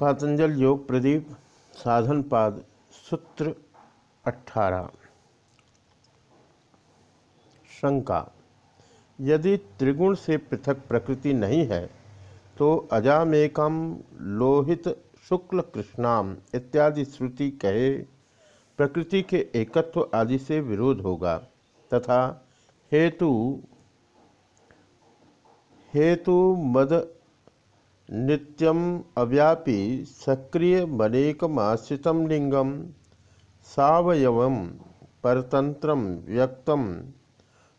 पातंजल योग प्रदीप, साधन पाद, सूत्र अठारह शंका, यदि त्रिगुण से पृथक प्रकृति नहीं है तो अजामेकम लोहित शुक्ल कृष्णाम इत्यादि श्रुति कहे, प्रकृति के एकत्व आदि से विरोध होगा, तथा हेतु हेतु मद नित्यम अव्यापी सक्रिय मनेकमाश्रित लिंगम सवयव परतंत्र व्यक्तम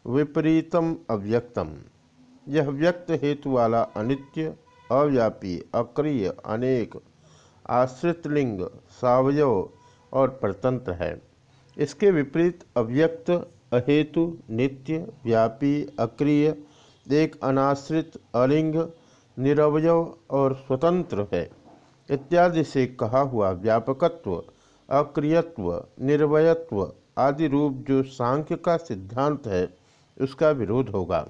विपरीतम अव्यक्तम। यह व्यक्त हेतु वाला अनित्य, अव्यापी, अक्रिय, अनेक, आश्रित लिंग, सवयव और परतंत्र है। इसके विपरीत अव्यक्त, अहेतु, नित्य, व्यापी, अक्रिय, एक अनाश्रित, अलिंग निरवयव और स्वतंत्र है। इत्यादि से कहा हुआ व्यापकत्व, अक्रियत्व, निर्वयत्व आदि रूप जो सांख्य का सिद्धांत है, उसका विरोध होगा।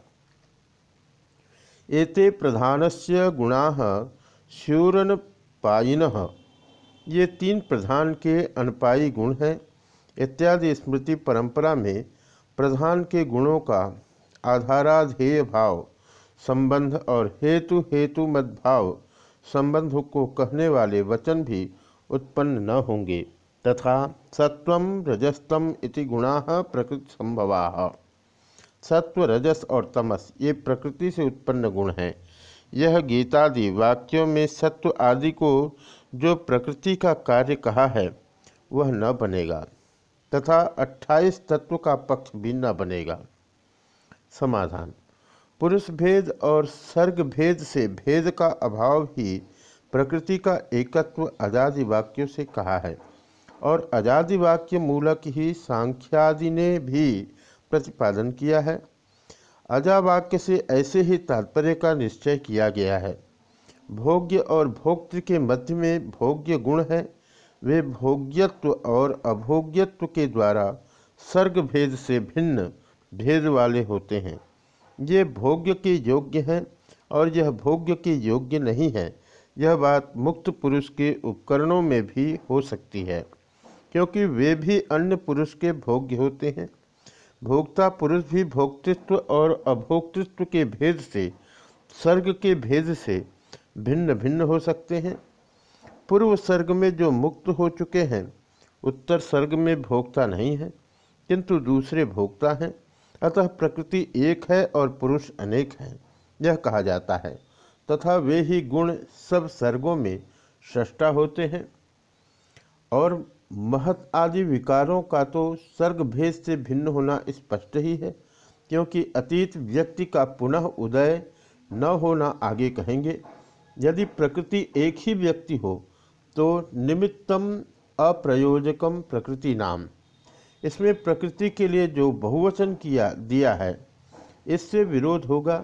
एते प्रधानस्य गुणा स्यूरन पाइन ये तीन प्रधान के अनपाई गुण हैं। इत्यादि स्मृति परंपरा में प्रधान के गुणों का आधाराधेय भाव संबंध और हेतु हेतु मद्भाव संबंध को कहने वाले वचन भी उत्पन्न न होंगे। तथा सत्व रजस्तम इति गुणा प्रकृति संभवा सत्व, रजस और तमस, ये प्रकृति से उत्पन्न गुण हैं। यह गीतादि वाक्यों में सत्व आदि को जो प्रकृति का कार्य कहा है, वह न बनेगा। तथा 28 तत्व का पक्ष भी न बनेगा। समाधान। पुरुष भेद और सर्ग भेद से भेद का अभाव ही प्रकृति का एकत्व अजादि वाक्यों से कहा है। और अजादि वाक्य मूलक ही सांख्यादि ने भी प्रतिपादन किया है। अजा वाक्य से ऐसे ही तात्पर्य का निश्चय किया गया है। भोग्य और भोक्तृ के मध्य में भोग्य गुण है। वे भोग्यत्व और अभोग्यत्व के द्वारा सर्ग भेद से भिन्न भेद वाले होते हैं। ये भोग्य के योग्य हैं और यह भोग्य के योग्य नहीं है। यह बात मुक्त पुरुष के उपकरणों में भी हो सकती है, क्योंकि वे भी अन्य पुरुष के भोग्य होते हैं। भोक्ता पुरुष भी भोक्तृत्व और अभोक्तृत्व के भेद से सर्ग के भेद से भिन्न भिन्न हो सकते हैं। पूर्व सर्ग में जो मुक्त हो चुके हैं, उत्तर सर्ग में भोक्ता नहीं है, किंतु दूसरे भोक्ता हैं। अतः प्रकृति एक है और पुरुष अनेक हैं, यह कहा जाता है। तथा वे ही गुण सब सर्गों में सृष्टा होते हैं। और महत आदि विकारों का तो सर्ग भेद से भिन्न होना स्पष्ट ही है, क्योंकि अतीत व्यक्ति का पुनः उदय न होना आगे कहेंगे। यदि प्रकृति एक ही व्यक्ति हो तो निमित्तम अप्रयोजकम प्रकृति नाम। इसमें प्रकृति के लिए जो बहुवचन किया, दिया है, इससे विरोध होगा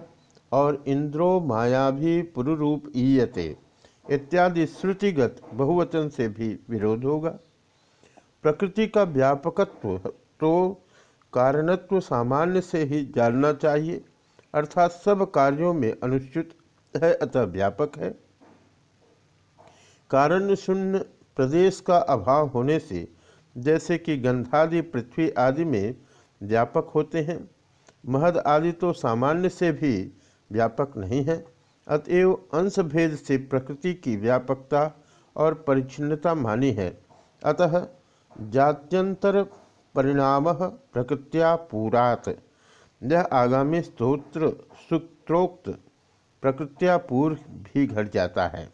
और इंद्रो माया भी पुरुरूप ईयते इत्यादि श्रुतिगत बहुवचन से भी विरोध होगा। प्रकृति का व्यापकत्व तो कारणत्व सामान्य से ही जानना चाहिए, अर्थात सब कार्यों में अनुचित है, अतः व्यापक है। कारण शून्य प्रदेश का अभाव होने से जैसे कि गंधादि, पृथ्वी आदि में व्यापक होते हैं। महद आदि तो सामान्य से भी व्यापक नहीं है। अतएव अंश भेद से प्रकृति की व्यापकता और परिच्छिन्नता मानी है। अतः जात्यंतर परिणाम प्रकृत्या पूरात। यह आगामी स्त्रोत्र सूत्रोक्त प्रकृत्या पूर्व भी घट जाता है।